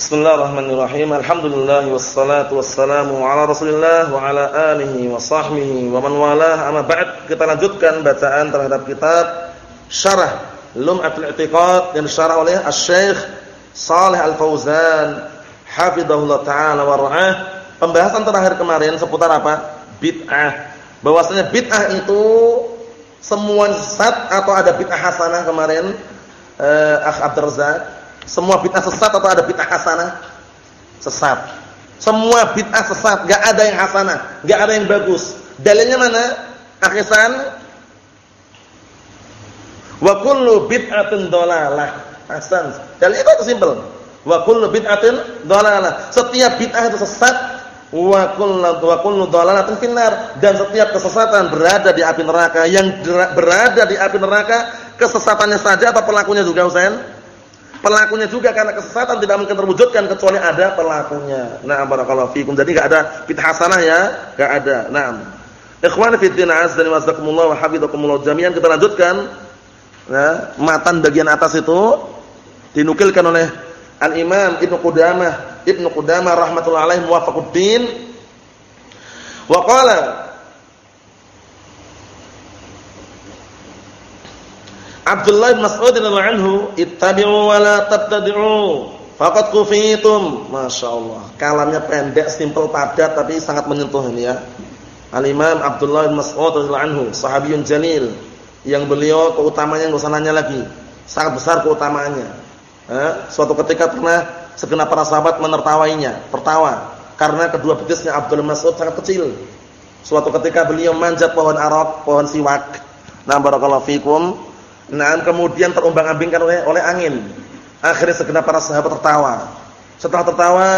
Bismillahirrahmanirrahim. Alhamdulillah wassalatu wassalamu ala Rasulillah wa ala alihi wa sahbihi wa man walah. Amma ba'd, kita lanjutkan bacaan terhadap kitab Syarah Lum'atul I'tiqad yang disyarah oleh Asy-Syaikh Shalih Al-Fauzan hafizahullah taala wa ra'ah. Pembahasan terakhir kemarin seputar apa? Bid'ah. Bahwasanya bid'ah itu semua sesat atau ada bid'ah hasanah kemarin eh, Akh Abdul Razak semua bid'ah sesat atau ada bid'ah hasanah? Sesat. Semua bid'ah sesat, enggak ada yang hasanah, enggak ada yang bagus. Dalilnya mana? Akhisan Wa kullu bid'atin dhalalah. Hasan. Dalilnya itu simpel. Wa kullu bid'atin dhalalah. Setiap bid'ah itu sesat wa kullu wa kullu dhalalatin finnar dan setiap kesesatan berada di api neraka. Yang berada di api neraka kesesatannya saja atau pelakunya juga Husain? Pelakunya juga karena kesesatan tidak mungkin terwujudkan kecuali ada pelakunya. Nah, barakallahu fikum. Jadi enggak ada bid'ah hasanah ya, enggak ada. Naam. Ikhwani fi din azza wa jazakumullah wa hafizakumullah jami'an kita lanjutkan. Nah, matan bagian atas itu dinukilkan oleh Al-Imam Ibnu Qudamah, Ibnu Qudamah rahimatullah alaihi muwafaquddin. Wa qala Abdullah bin Mas'ud radhiyallahu anhu, "Ittabi'u wa la tabtadi'u, faqad kufitum." Masyaallah. Kalamnya pendek, simpel, padat tapi sangat menyentuh ini ya. Al-Imam Abdullah bin Mas'ud radhiyallahu anhu, sahabiyun jalil yang beliau keutamanya enggak usah nanya lagi. Sangat besar keutamaannya. Eh, suatu ketika pernah segenap para sahabat menertawainya, tertawa karena kedua betisnya Abdullah Mas'ud sangat kecil. Suatu ketika beliau manjat pohon arok, pohon siwak. Nah, barakallahu fikum Nah, kemudian terombang-ambingkan oleh oleh angin. Akhirnya segenap para sahabat tertawa. Setelah tertawa,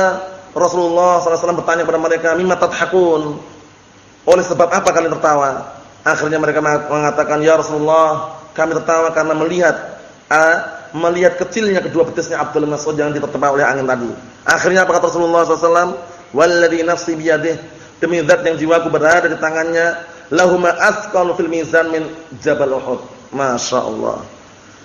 Rasulullah SAW bertanya kepada mereka, "Mimma tadhakun?" Oleh sebab apa kalian tertawa? Akhirnya mereka mengatakan, "Ya Rasulullah, kami tertawa karena melihat ah, melihat kecilnya kedua betisnya Abdul Mas'ud yang diterpa oleh angin tadi." Akhirnya apa kata Rasulullah SAW? "Walladzi nafsi biyadihi" Demi zat yang jiwaku berada di tangannya, lahuma asqalu fil mizan min Jabal Uhud. Masya Allah.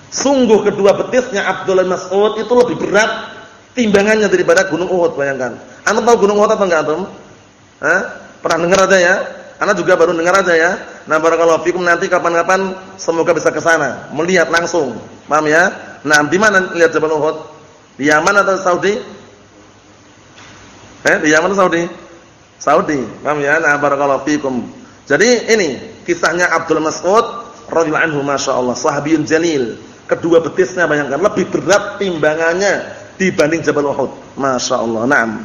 Sungguh kedua betisnya Abdullah Mas'ud itu lebih berat timbangannya daripada Gunung Uhud, bayangkan. Anda tahu Gunung Uhud apa enggak, Antum? Hah? Pernah dengar aja ya? Anda juga baru dengar aja ya. Nah, barakallahu fikum nanti kapan-kapan semoga bisa ke sana, melihat langsung. Paham ya? Nah, di mana lihat Jabal Uhud? Di Yaman atau Saudi? Eh, di Yaman atau Saudi? Saudi. Paham ya? Nah, barakallahu fikum. Jadi ini kisahnya Abdul Mas'ud radhiyallahu anhu masyaallah sahabiyun jalil. Kedua betisnya bayangkan lebih berat timbangannya dibanding Jabal Uhud. Masyaallah na'am.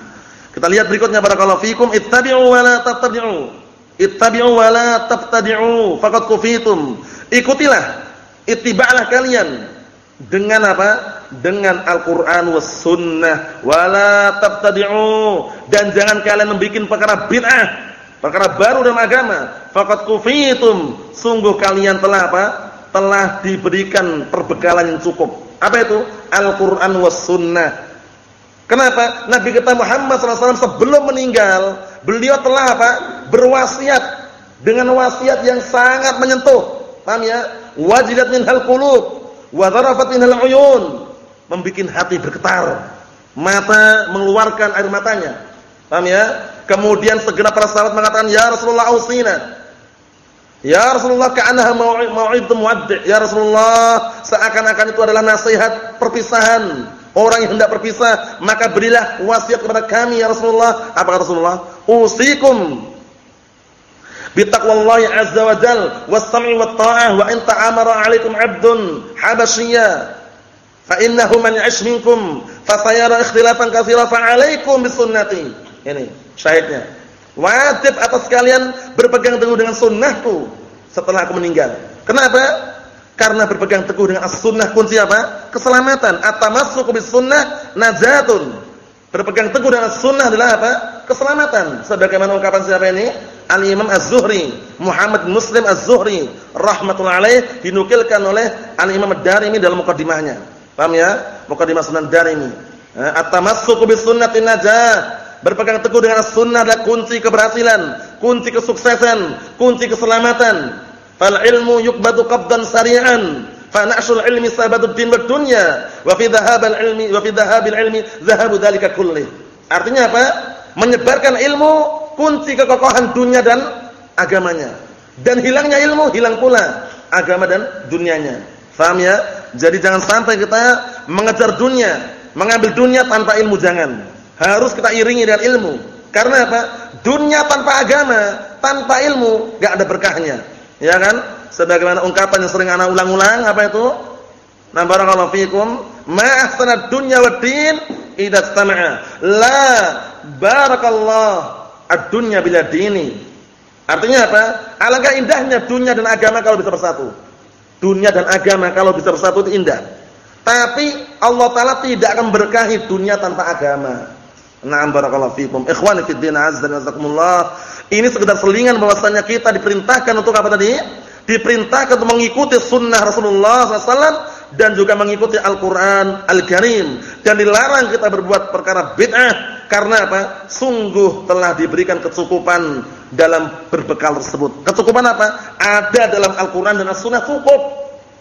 Kita lihat berikutnya barakallahu fikum ittabi'u wa la tattabi'u. Ittabi'u wa la tabtadi'u faqad kufitum. Ikutilah ittiba'lah kalian dengan apa? Dengan Al-Qur'an was sunnah. Wala tabtadi'u dan jangan kalian membuat perkara bid'ah perkara baru dalam agama faqad kufitum. Sungguh kalian telah apa? Telah diberikan perbekalan yang cukup. Apa itu? Al-Qur'an was sunnah. Kenapa? Nabi kita Muhammad SAW sebelum meninggal beliau telah apa? Berwasiat dengan wasiat yang sangat menyentuh. Paham ya? Wajilat minhal qulub wa dharafat minhal uyun. Membikin hati bergetar mata mengeluarkan air matanya paham ya Kemudian segera para sahabat mengatakan, "Ya Rasulullah ausina." Ya Rasulullah ka'annaha mau'id muwaddi'. Ya Rasulullah, seakan-akan itu adalah nasihat perpisahan. Orang yang hendak berpisah, maka berilah wasiat kepada kami ya Rasulullah. Apa kata Rasulullah? Usikum bitaqwallahi azza wa jal was-sam'i wat-tha'ah wa in ta'amara 'alaikum 'abdun habasyiya fa innahu man 'ash minkum fa sayara ikhtilafan bisunnati. Ini syahidnya. Wajib atas kalian berpegang teguh dengan sunnahku setelah aku meninggal. Kenapa? Karena berpegang teguh dengan as-sunnah kunci apa? Keselamatan. At-tamassuku bis-sunnah najatun. Berpegang teguh dengan as-sunnah adalah apa? Keselamatan. Sebagaimana ungkapan siapa ini? Al-Imam Az-Zuhri, Muhammad Muslim Az-Zuhri rahmatullahi alaih dinukilkan oleh Al-Imam Ad-Darimi dalam mukadimahnya. Paham ya? Mukadimah Sunan Darimi. Eh, at-tamassuku bis-sunnati najah Berpegang teguh dengan sunnah adalah kunci keberhasilan, kunci kesuksesan, kunci keselamatan. Fal ilmu yukbadu qabdan sari'an. Fa na'sul ilmi din wad dunya, wa fi ilmi wa fi dhahabil ilmi dhahabu dzalika kullih. Artinya apa? Menyebarkan ilmu kunci kekokohan dunia dan agamanya. Dan hilangnya ilmu hilang pula agama dan dunianya. Faham ya? Jadi jangan sampai kita mengejar dunia, mengambil dunia tanpa ilmu jangan. Harus kita iringi dengan ilmu. Karena apa? Dunia tanpa agama, tanpa ilmu, enggak ada berkahnya. Ya kan? Sebagaimana ungkapan yang sering anak ulang-ulang apa itu? Na barakallahu fikum, ma ahsana dunya wad din idza istama'a. La barakallahu ad-dunya bila dini. Artinya apa? Alangkah indahnya dunia dan agama kalau bisa bersatu. Dunia dan agama kalau bisa bersatu itu indah. Tapi Allah Taala tidak akan berkahi dunia tanpa agama. Na'am barakallahu fikum. Ikhwani fid din azza wa jazakumullah. Ini sekedar selingan bahwasanya kita diperintahkan untuk apa tadi? Diperintahkan untuk mengikuti sunnah Rasulullah SAW dan juga mengikuti Al-Quran Al-Karim. Dan dilarang kita berbuat perkara bid'ah. Karena apa? Sungguh telah diberikan kecukupan dalam berbekal tersebut. Kecukupan apa? Ada dalam Al-Quran dan As-Sunnah cukup.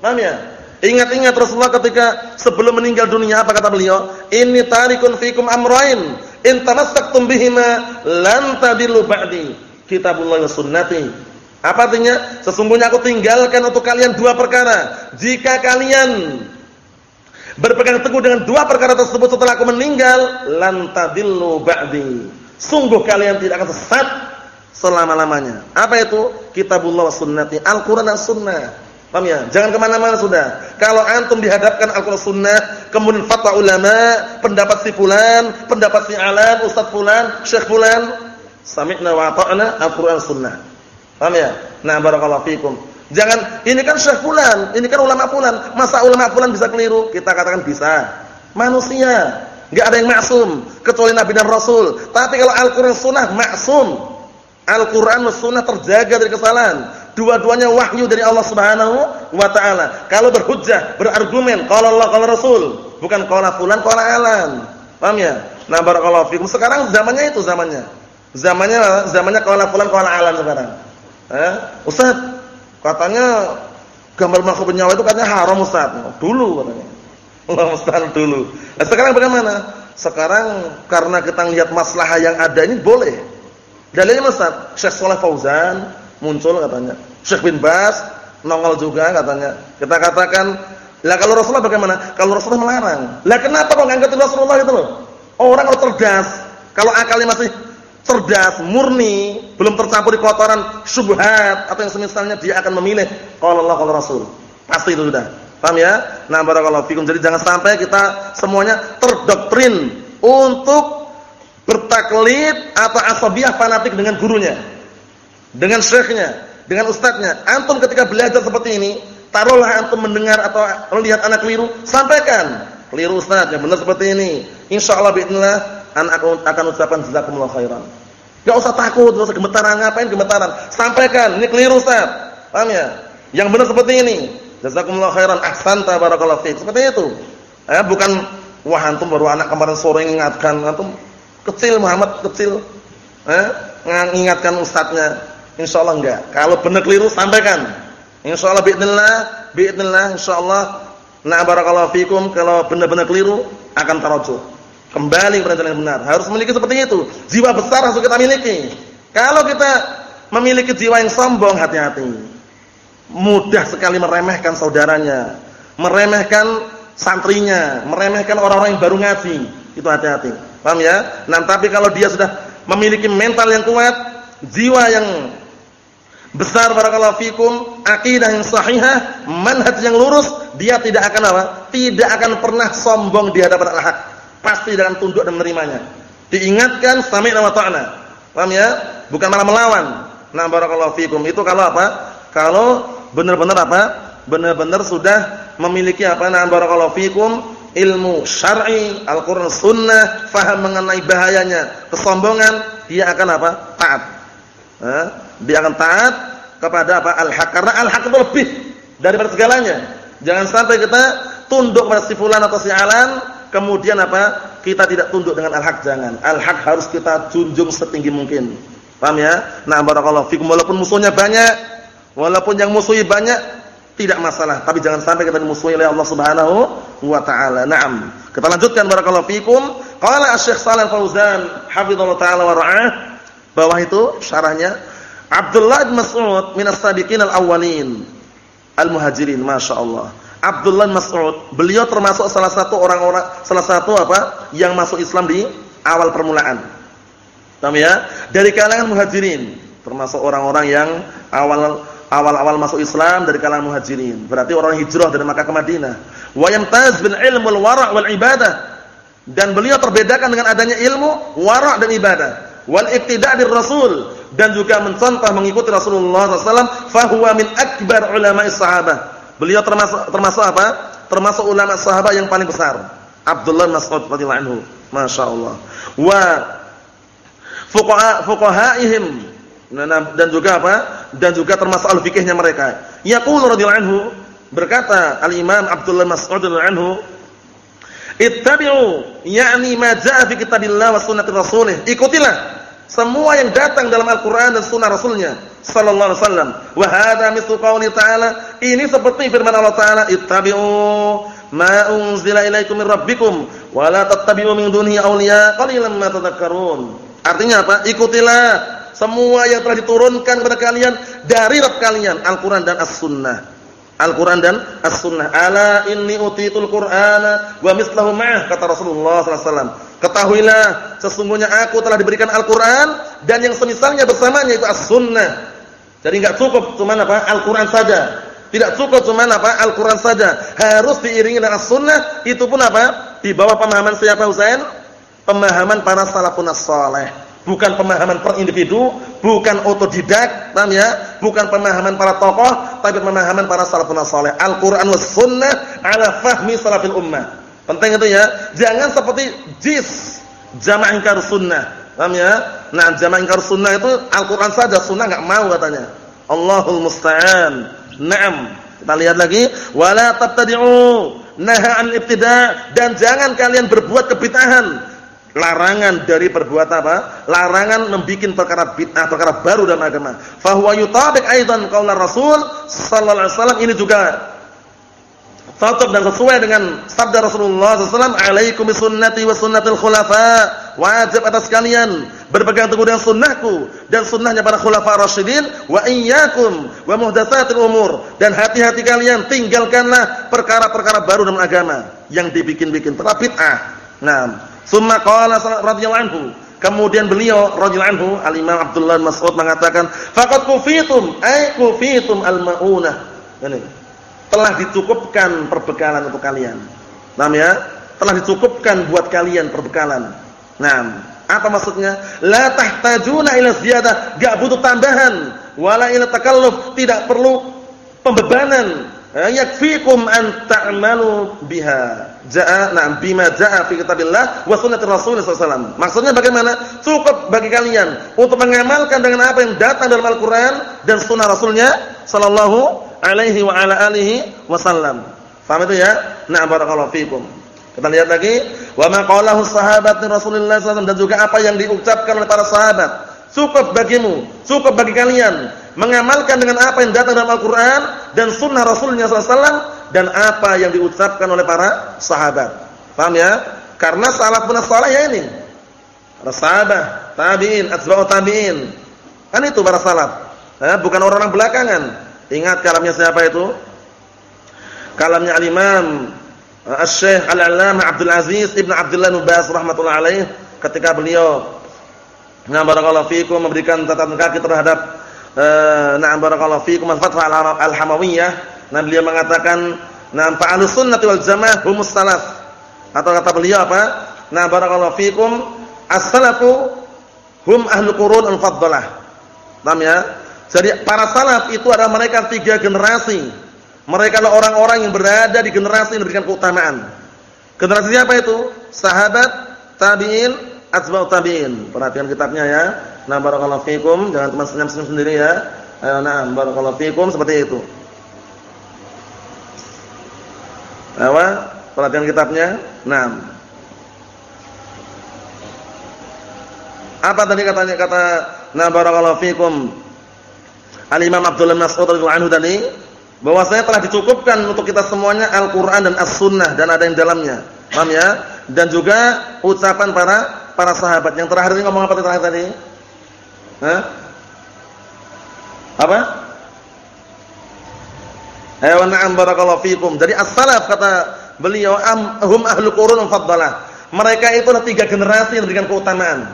Paham ya? Ingat-ingat Rasulullah ketika sebelum meninggal dunia apa kata beliau? Inni tarikun fikum amrain in tamassaktum bihima lan tadillu ba'di. Kitabullah wa sunnati. Apa artinya? Sesungguhnya aku tinggalkan untuk kalian dua perkara. Jika kalian berpegang teguh dengan dua perkara tersebut setelah aku meninggal, lan tadillu ba'di. Sungguh kalian tidak akan sesat selama-lamanya. Apa itu? Kitabullah wa sunnati. Al-Quran dan sunnah. Paham ya? Jangan ke mana-mana sudah. Kalau antum dihadapkan Al-Quran sunnah, kemudian fatwa ulama, pendapat si fulan, pendapat si alan, ustaz fulan, syekh fulan, sami'na wa ta'na Al-Quran sunnah. Paham ya? Nah, barakallahu fikum. Jangan, ini kan syekh fulan, ini kan ulama fulan. Masa ulama fulan bisa keliru? Kita katakan bisa. Manusia. Enggak ada yang maksum. Kecuali Nabi dan Rasul. Tapi kalau Al-Quran sunnah, maksum. Al-Quran Sunnah terjaga dari kesalahan. Dua-duanya wahyu dari Allah Subhanahu wa taala. Kalau berhujjah, berargumen, qala Allah, qala Rasul, bukan qala fulan, qala alan. Paham ya? Nah, barakallahu fikum. Sekarang zamannya itu zamannya. Zamannya zamannya qala fulan, qala alan sekarang. Eh? Ustaz, katanya gambar makhluk nyawa itu katanya haram Ustaz. Dulu katanya. Allah mustahil dulu. Nah, sekarang bagaimana? Sekarang karena kita lihat masalah yang ada ini boleh. Dalilnya Ustaz, Syekh Saleh Fauzan muncul katanya. Syekh bin Bas nongol juga katanya. Kita katakan, lah kalau Rasulullah bagaimana? Kalau Rasulullah melarang. Lah kenapa kok Rasulullah itu loh? Orang kalau cerdas, kalau akalnya masih cerdas, murni, belum tercampur di kotoran syubhat atau yang semisalnya dia akan memilih kalau Allah kalau Rasul. Pasti itu sudah. Paham ya? Nah, barakallahu fikum. Jadi jangan sampai kita semuanya terdoktrin untuk bertaklid atau asabiyah fanatik dengan gurunya, dengan syekhnya, dengan ustadznya. Antum ketika belajar seperti ini, taruhlah antum mendengar atau melihat anak keliru, sampaikan. Keliru ustaz, yang benar seperti ini. Insyaallah bismillah anak akan ucapkan jazakumullah khairan. Enggak usah takut, enggak usah gemetaran, ngapain gemetaran? Sampaikan, ini keliru ustaz. Paham ya? Yang benar seperti ini. Jazakumullah khairan, ahsanta barakallahu fiik. Seperti itu. Eh, bukan wah antum baru anak kemarin sore ingatkan antum Kecil Muhammad kecil. Eh, mengingatkan ustadznya. Insyaallah enggak. Kalau benar keliru sampaikan. Insyaallah biidznillah, biidznillah insyaallah na barakallahu fikum kalau benar-benar keliru akan tarojuh. Kembali kepada yang benar. Harus memiliki seperti itu. Jiwa besar harus kita miliki. Kalau kita memiliki jiwa yang sombong, hati-hati. Mudah sekali meremehkan saudaranya, meremehkan santrinya, meremehkan orang-orang yang baru ngaji. Itu hati-hati. Paham ya? Nah, tapi kalau dia sudah memiliki mental yang kuat, jiwa yang besar barakallahu fikum, akidah yang sahihah, manhaj yang lurus, dia tidak akan apa? Tidak akan pernah sombong di hadapan al-haq. Pasti akan tunduk dan menerimanya. Diingatkan sami'na wa ta'na. Paham ya? Bukan malah melawan. Nah, barakallahu fikum. Itu kalau apa? Kalau benar-benar apa? Benar-benar sudah memiliki apa? Nah, barakallahu fikum ilmu syar'i, Al-Qur'an sunnah, faham mengenai bahayanya kesombongan, dia akan apa? taat. Eh? Dia akan taat kepada apa? Al-haq. Karena al-haq itu lebih daripada segalanya. Jangan sampai kita tunduk pada si fulan atau si alan, kemudian apa? Kita tidak tunduk dengan al-haq jangan. Al-haq harus kita junjung setinggi mungkin. Paham ya? Nah, barakallahu fikum walaupun musuhnya banyak, walaupun yang musuhi banyak, tidak masalah, tapi jangan sampai kita dimusuhi oleh Allah Subhanahu wa taala. Naam. Kita lanjutkan barakallahu fikum. Qala Asy-Syaikh Shalal Fauzan hafizallahu taala wa ra'ah. Bawah itu syarahnya Abdullah bin Mas'ud minas sabiqin al-awwalin al-muhajirin, masyaallah. Abdullah bin Mas'ud, beliau termasuk salah satu orang-orang salah satu apa yang masuk Islam di awal permulaan. Paham ya? Dari kalangan muhajirin, termasuk orang-orang yang awal awal-awal masuk Islam dari kalangan muhajirin. Berarti orang hijrah dari Makkah ke Madinah. Wa yamtaz bil ilmul wara' wal ibadah. Dan beliau terbedakan dengan adanya ilmu, wara' dan ibadah. Wal bir rasul dan juga mencontoh mengikuti Rasulullah SAW. Fahuwa min akbar ulama sahabah. Beliau termasuk termasuk apa? Termasuk ulama sahabat yang paling besar. Abdullah Mas'ud radhiyallahu anhu. Masya Allah. Wa fuqaha fuqahaihim Nah, dan juga apa? Dan juga termasuk al-fikihnya mereka. Yaqulu radhiyallahu anhu berkata Al-Imam Abdullah Mas'ud radhiyallahu anhu, "Ittabi'u yakni ma jaa'a fi kitabillah wa sunnati rasulih." Ikutilah semua yang datang dalam Al-Qur'an dan sunnah Rasulnya sallallahu alaihi wasallam. Wa hadza mithlu qouli ta'ala, ini seperti firman Allah Ta'ala, "Ittabi'u ma unzila ilaikum min rabbikum wa la tattabi'u min dunihi awliya qalilan ma tadhakkarun." Artinya apa? Ikutilah semua yang telah diturunkan kepada kalian dari Rabb kalian, Al-Qur'an dan As-Sunnah. Al-Qur'an dan As-Sunnah. Ala inni utitul Qur'ana wa mislahu ma'ah kata Rasulullah sallallahu alaihi wasallam. Ketahuilah sesungguhnya aku telah diberikan Al-Qur'an dan yang semisalnya bersamanya itu As-Sunnah. Jadi enggak cukup cuma apa? Al-Qur'an saja. Tidak cukup cuma apa? Al-Qur'an saja. Harus diiringi dengan As-Sunnah. Itu pun apa? Di bawah pemahaman siapa Husain? Pemahaman para salafun as-salih. Bukan pemahaman per individu, bukan otodidak, paham ya? Bukan pemahaman para tokoh, tapi pemahaman para salafun saleh. Al-Qur'an was sunnah ala fahmi salafil ummah. Penting itu ya. Jangan seperti jis jamaah ingkar sunnah. Paham ya? Nah, jamaah ingkar sunnah itu Al-Qur'an saja, sunnah enggak mau katanya. Allahul musta'an. Naam. Kita lihat lagi, wala tabtadi'u naha al ibtida' dan jangan kalian berbuat kebid'ahan larangan dari perbuatan apa? Larangan membuat perkara bid'ah, perkara baru dalam agama. Fa huwa yutabiq aidan qaul Rasul sallallahu alaihi wasallam ini juga cocok dan sesuai dengan sabda Rasulullah SAW alaikum bisunnati wa sunnatil khulafa wajib atas kalian berpegang teguh dengan sunnahku dan sunnahnya para khulafa rasyidin wa iyyakum wa muhdatsatil umur dan hati-hati kalian tinggalkanlah perkara-perkara baru dalam agama yang dibikin-bikin terabit'ah. Nah, Summa qala radhiyallahu anhu. Kemudian beliau radhiyallahu anhu Al-Imam Abdullah Mas'ud mengatakan, "Faqad kufitum ay kufitum al-maunah." Ini. Telah dicukupkan perbekalan untuk kalian. Paham ya? Telah dicukupkan buat kalian perbekalan. Nah, apa maksudnya? La tahtajuna ila ziyadah, enggak butuh tambahan, wala ila takalluf, tidak perlu pembebanan yakfikum an ta'malu biha. Ja'a na'am bima ja'a fi kitabillah wa sunnati Rasulullah sallallahu Maksudnya bagaimana? Cukup bagi kalian untuk mengamalkan dengan apa yang datang dalam Al-Qur'an dan sunnah Rasulnya sallallahu alaihi wa ala alihi wasallam. Paham itu ya? Na'am barakallahu fikum. Kita lihat lagi, wa ma qalahu sahabat Rasulullah sallallahu dan juga apa yang diucapkan oleh para sahabat. Cukup bagimu, cukup bagi kalian mengamalkan dengan apa yang datang dalam Al-Qur'an dan sunnah Rasulnya SAW dan apa yang diucapkan oleh para sahabat. Paham ya? Karena salafun salih ya ini. Para sahabat, tabi'in, atba'ut tabi'in. Kan itu para salaf. Eh, bukan orang-orang belakangan. Ingat kalamnya siapa itu? Kalamnya al-Imam eh, Asy-Syaikh Al-Allamah Abdul Aziz Ibn Abdullah Nubas rahimatullah alaih ketika beliau Nah barakallahu fiikum memberikan catatan kaki terhadap Eh, na'am barakallahu fiikum al-Fathah al-Hamawiyah. Nah, beliau mengatakan, "Na'am fa'alus sunnati wal jamaah humus salaf." Atau kata beliau apa? Nah, barakallahu fiikum as-salafu hum ahlu qurun al-faddalah. Paham ya? Jadi para salaf itu adalah mereka tiga generasi. Mereka adalah orang-orang yang berada di generasi yang memberikan keutamaan. Generasi siapa itu? Sahabat, tabi'in, atba'ut tabi'in. Perhatikan kitabnya ya. Nah, barakallahu fikum, jangan cuma senyum-senyum sendiri ya. Ayo, nah, barakallahu fikum seperti itu. Apa? Perhatian kitabnya. Nah. Apa tadi katanya kata Nah barakallahu fikum Al-Imam Abdullah Mas'ud radhiyallahu anhu tadi bahwasanya telah dicukupkan untuk kita semuanya Al-Qur'an dan As-Sunnah dan ada yang dalamnya. Paham ya? Dan juga ucapan para para sahabat. Yang terakhir ini ngomong apa terakhir tadi? Hah? Apa? Ayo na'am barakallahu fikum. Jadi as-salaf kata beliau am, hum ahlu qurun mufaddalah. Mereka itu adalah tiga generasi yang diberikan keutamaan.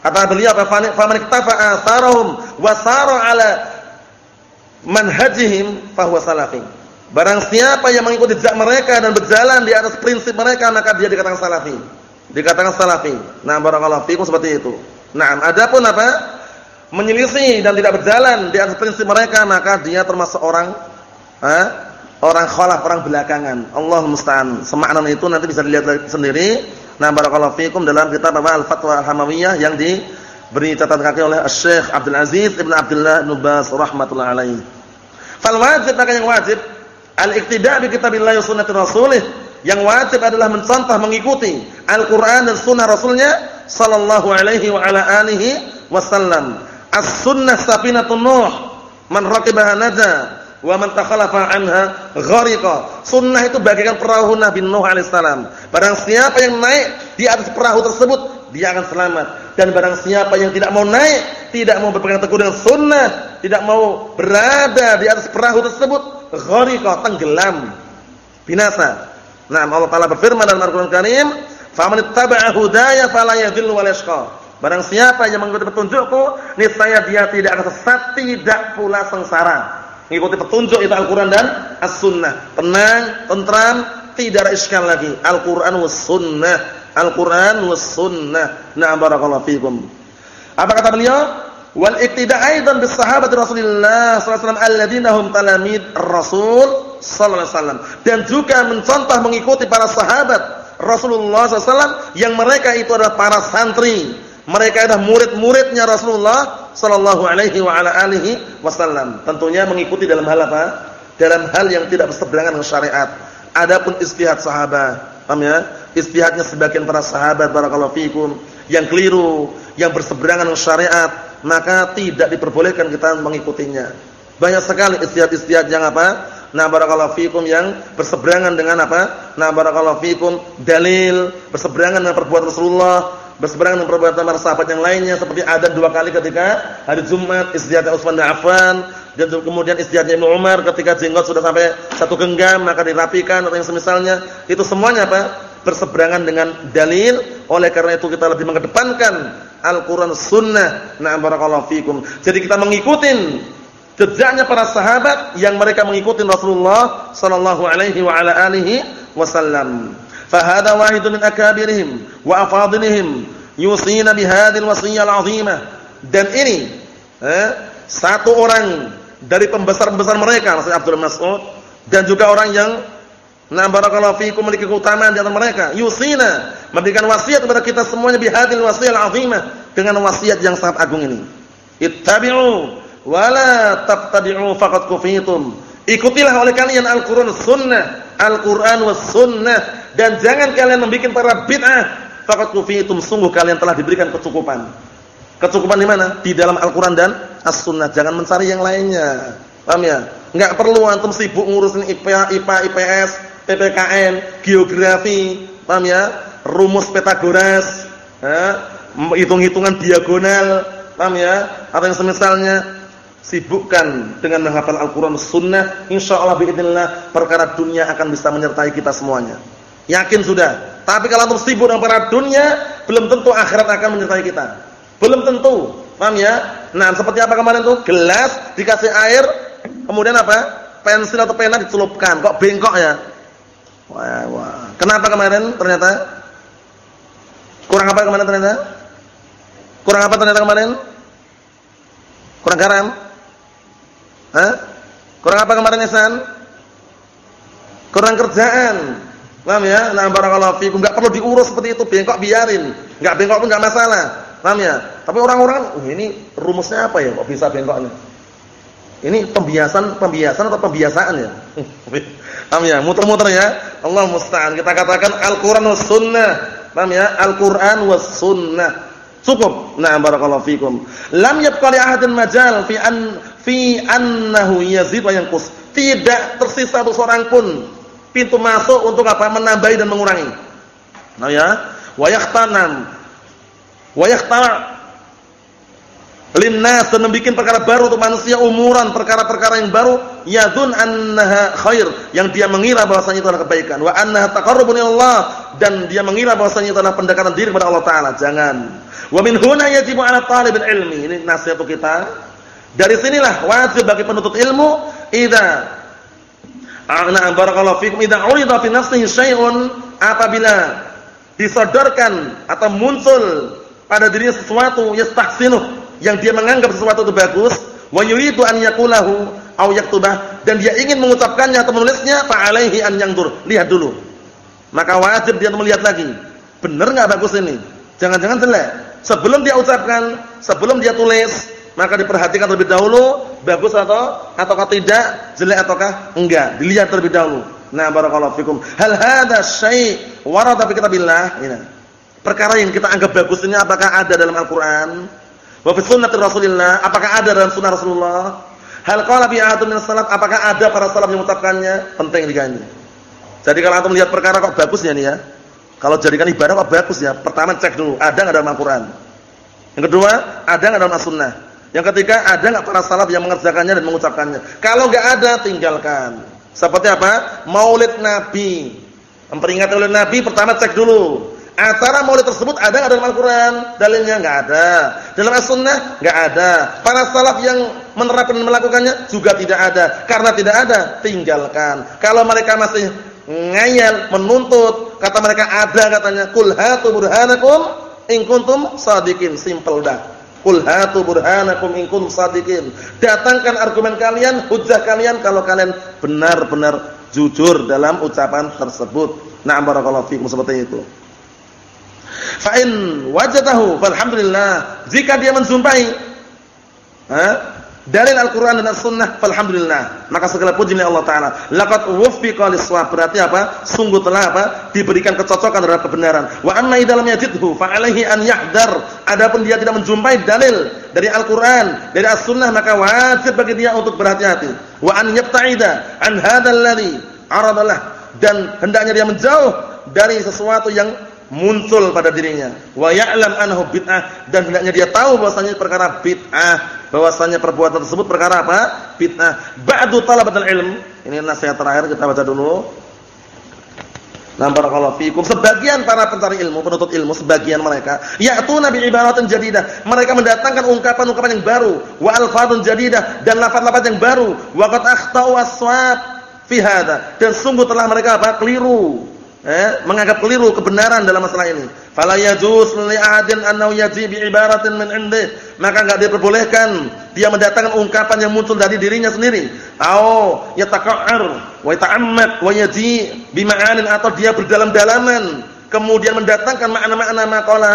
Kata beliau apa? Faman iktafa atharahum wa sara ala manhajihim fahuwa salafi. Barang siapa yang mengikuti jejak mereka dan berjalan di atas prinsip mereka maka dia dikatakan salafi. Dikatakan salafi. Nah, barakallahu fikum seperti itu. Nah, adapun apa? Menyelisih dan tidak berjalan di atas prinsip mereka maka dia termasuk orang ha? orang khalaf, orang belakangan. Allah musta'an. Semakna itu nanti bisa dilihat sendiri. Nah, barakallahu fikum dalam kitab apa Al-Fatwa Al-Hamawiyah yang diberi catatan kaki oleh Syekh Abdul Aziz Ibn Abdullah Ibn Bas alaihi. Fal wajib maka yang wajib Al-iqtida' bi kitabillah wa sunnati rasulih. Yang wajib adalah mencontoh mengikuti Al-Qur'an dan sunnah Rasulnya sallallahu alaihi wa ala alihi wasallam. As-sunnah safinatun Nuh. Man raqibaha naja wa man takhalafa anha ghariqa. Sunnah itu bagaikan perahu Nabi Nuh alaihissalam. Barang siapa yang naik di atas perahu tersebut, dia akan selamat. Dan barang siapa yang tidak mau naik, tidak mau berpegang teguh dengan sunnah, tidak mau berada di atas perahu tersebut, ghariqa tenggelam binasa. Nah, Allah Taala berfirman dalam Al-Qur'an Karim, "Faman ittaba'a hudaya fala yadhillu wa yashqa." Barang siapa yang mengikuti petunjukku, niscaya dia tidak akan sesat, tidak pula sengsara. Mengikuti petunjuk itu Al-Qur'an dan As-Sunnah. Tenang, tentram, tidak ada iskal lagi. Al-Qur'an was sunnah. Al-Qur'an was sunnah. Na'am barakallahu fikum. Apa kata beliau? wal iktida' aidan bis sahabat Rasulullah sallallahu alaihi wasallam alladziina hum talamid Rasul sallallahu alaihi wasallam. Dan juga mencontoh mengikuti para sahabat Rasulullah wasallam yang mereka itu adalah para santri. Mereka adalah murid-muridnya Rasulullah sallallahu alaihi wa ala alihi wasallam. Tentunya mengikuti dalam hal apa? Dalam hal yang tidak berseberangan dengan syariat. Adapun istihad sahabat paham ya? Istihadnya sebagian para sahabat barakallahu fikum yang keliru yang berseberangan dengan syariat maka tidak diperbolehkan kita mengikutinya. Banyak sekali istiad-istiad yang apa? Nah barakallahu fikum yang berseberangan dengan apa? Nah barakallahu fikum dalil berseberangan dengan perbuatan Rasulullah, berseberangan dengan perbuatan para sahabat yang lainnya seperti ada dua kali ketika hari Jumat istiadnya Utsman bin Affan dan kemudian istiadnya Ibnu Umar ketika jenggot sudah sampai satu genggam maka dirapikan atau yang semisalnya itu semuanya apa? berseberangan dengan dalil oleh karena itu kita lebih mengedepankan Al-Qur'an Sunnah. Na'am barakallahu fikum. Jadi kita mengikuti jejaknya para sahabat yang mereka mengikuti Rasulullah sallallahu alaihi wa ala alihi wasallam. Fa hadha wahidun min akabirihim wa afadilihim yusina bihadhihi al-wasiyyah al-'azimah. Dan ini eh, satu orang dari pembesar-pembesar mereka, maksudnya Abdul Mas'ud dan juga orang yang barakallahu fiikum memiliki keutamaan di antara mereka. Yusina memberikan wasiat kepada kita semuanya bihadil wasiyah al-'azimah dengan wasiat yang sangat agung ini. Ittabi'u wa la tabtadi'u faqad kufitum. Ikutilah oleh kalian Al-Qur'an Sunnah, Al-Qur'an was Sunnah dan jangan kalian membuat para bid'ah. Faqad kufitum sungguh kalian telah diberikan kecukupan. Kecukupan di mana? Di dalam Al-Qur'an dan As-Sunnah. Jangan mencari yang lainnya. Paham ya? Enggak perlu antum sibuk ngurusin IPA, IPA, IPS, PPKN, geografi, paham ya? Rumus Pitagoras, hitung-hitungan diagonal, paham ya? Atau yang semisalnya sibukkan dengan menghafal Al-Quran Sunnah, insya Allah biidnillah perkara dunia akan bisa menyertai kita semuanya. Yakin sudah. Tapi kalau terus sibuk dengan perkara dunia, belum tentu akhirat akan menyertai kita. Belum tentu. Paham ya? Nah, seperti apa kemarin itu? Gelas dikasih air, kemudian apa? Pensil atau pena dicelupkan. Kok bengkok ya? Wah, wah. Kenapa kemarin ternyata? Kurang apa kemarin ternyata? Kurang apa ternyata kemarin? Kurang garam? Hah? Kurang apa kemarin Ihsan? Kurang kerjaan. Paham ya? Nah, barakallahu fikum. Enggak perlu diurus seperti itu, bengkok biarin. Enggak bengkok pun enggak masalah. Paham ya? Tapi orang-orang, oh, ini rumusnya apa ya kok bisa bengkoknya? Ini pembiasan, pembiasan atau pembiasaan ya? Paham ya? Muter-muter ya. Allah musta'an. Kita katakan Al-Qur'an was sunnah. Paham ya? Al-Qur'an was sunnah. Cukup. Nah, barakallahu fikum. Lam yabqa li ahadin majal fi an fi annahu yazid wa yanqus. tidak tersisa untuk seorang pun pintu masuk untuk apa? menambahi dan mengurangi. Nah ya, wa yahtanam wa yahtara linnas dan membuat perkara baru untuk manusia umuran perkara-perkara yang baru yadun annaha khair yang dia mengira bahwasanya itu adalah kebaikan. Wa annaha taqarrubun Allah dan dia mengira bahwasanya itu adalah pendekatan diri kepada Allah taala. Jangan. Wa min huna yajibu 'ala talibil ilmi. Ini nasihat kita dari sinilah wajib bagi penuntut ilmu idza ana barakallahu fikum idza urida fi nafsihi syai'un apabila disodorkan atau muncul pada dirinya sesuatu yastahsinuh yang dia menganggap sesuatu itu bagus, wa yuridu an yaqulahu aw yaktubah dan dia ingin mengucapkannya atau menulisnya, fa alaihi an yangdur. Lihat dulu. Maka wajib dia melihat lagi. Benar enggak bagus ini? Jangan-jangan jelek. Sebelum dia ucapkan, sebelum dia tulis, maka diperhatikan terlebih dahulu bagus atau ataukah tidak, jelek ataukah enggak. Dilihat terlebih dahulu. Nah, barakallahu fikum. Hal hadza syai' warada fi kitabillah? Ini. Perkara yang kita anggap bagus ini apakah ada dalam Al-Qur'an? Wa fi sunnati Rasulillah, apakah ada dalam sunnah Rasulullah? Hal qala bi min salaf, apakah ada para salaf yang mengucapkannya? Penting diganti. Jadi kalau antum melihat perkara kok bagus ya nih ya. Kalau jadikan ibadah kok bagus ya. Pertama cek dulu, ada enggak dalam Al-Qur'an? Yang kedua, ada enggak dalam As-Sunnah? Yang ketiga, ada enggak para salaf yang mengerjakannya dan mengucapkannya? Kalau enggak ada, tinggalkan. Seperti apa? Maulid Nabi. Memperingati oleh Nabi pertama cek dulu. Acara maulid tersebut ada nggak dalam Al-Quran? Dalilnya nggak ada. Dalam As-Sunnah nggak ada. Para salaf yang menerapkan dan melakukannya juga tidak ada. Karena tidak ada, tinggalkan. Kalau mereka masih ngayal, menuntut, kata mereka ada katanya, kul hatu burhanakum in kuntum sadiqin. Simple dah. Kul hatu burhanakum in kuntum sadiqin. Datangkan argumen kalian, hujah kalian kalau kalian benar-benar jujur dalam ucapan tersebut. Na'am barakallahu fiikum seperti itu. Fa'in wajadahu falhamdulillah. Jika dia menjumpai ha? Dalil Al-Qur'an dan As-Sunnah falhamdulillah. Maka segala puji milik Allah taala. Laqad wuffiqa lis-shawab. Berarti apa? Sungguh telah apa? Diberikan kecocokan terhadap kebenaran. Wa amma idza lam yajidhu fa alaihi an yahdar. Adapun dia tidak menjumpai dalil dari Al-Qur'an, dari As-Sunnah maka wajib bagi dia untuk berhati-hati. Wa an yabta'ida an hadzal ladzi aradalah dan hendaknya dia menjauh dari sesuatu yang muncul pada dirinya wa ya'lam annahu bid'ah dan hendaknya dia tahu bahwasanya perkara bid'ah bahwasanya perbuatan tersebut perkara apa? Bid'ah ba'du talabatul ilm. Ini nasihat terakhir kita baca dulu. Nah barakallahu fikum. Sebagian para pencari ilmu penuntut ilmu sebagian mereka yaitu nabi ibaratin jadidah. Mereka mendatangkan ungkapan-ungkapan yang baru. Wa alfadun jadidah. Dan lafaz-lafaz yang baru. Wa qad akhtau aswab fi dan sungguh telah mereka apa? Keliru eh, menganggap keliru kebenaran dalam masalah ini. Fala yajuz li ahadin annahu yaji bi ibaratin min indi. Maka enggak diperbolehkan dia mendatangkan ungkapan yang muncul dari dirinya sendiri. Au yataqa'ar wa yata'ammad wa yaji bi ma'anin atau dia berdalam-dalaman kemudian mendatangkan makna-makna maqala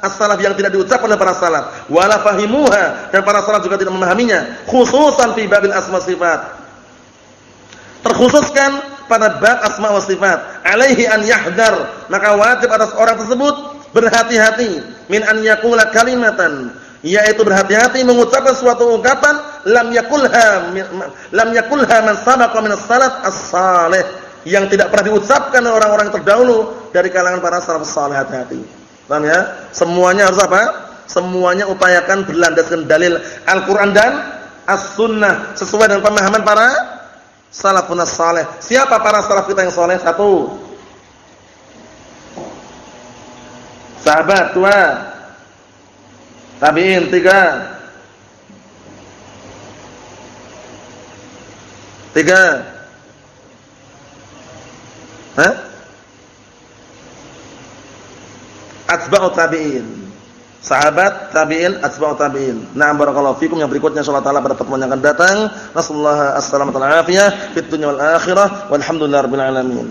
as-salaf yang tidak diucapkan oleh para salaf. Wala fahimuha dan para salaf juga tidak memahaminya, khususan fi babil asma sifat. Terkhususkan pada bab asma wa sifat. Alaihi an yahdar, maka wajib atas orang tersebut berhati-hati min an yaqula kalimatan, yaitu berhati-hati mengucapkan suatu ungkapan lam yakulha lam yakulha man sabaqa min as-salaf as-salih yang tidak pernah diucapkan oleh orang-orang terdahulu dari kalangan para salaf saleh hati-hati. Paham ya? Semuanya harus apa? Semuanya upayakan berlandaskan dalil Al-Qur'an dan As-Sunnah sesuai dengan pemahaman para salafun saleh. Siapa para salaf kita yang saleh? Satu. Sahabat dua. Tabi'in tiga. Tiga. Hah? Atba'u tabi'in sahabat, tabi'in, atba'ut tabi'in. Na'am barakallahu fikum yang berikutnya insyaallah taala pada pertemuan yang akan datang. Nasallahu as-salamata wal afiyah fid dunya wal akhirah. Walhamdulillahirabbil alamin.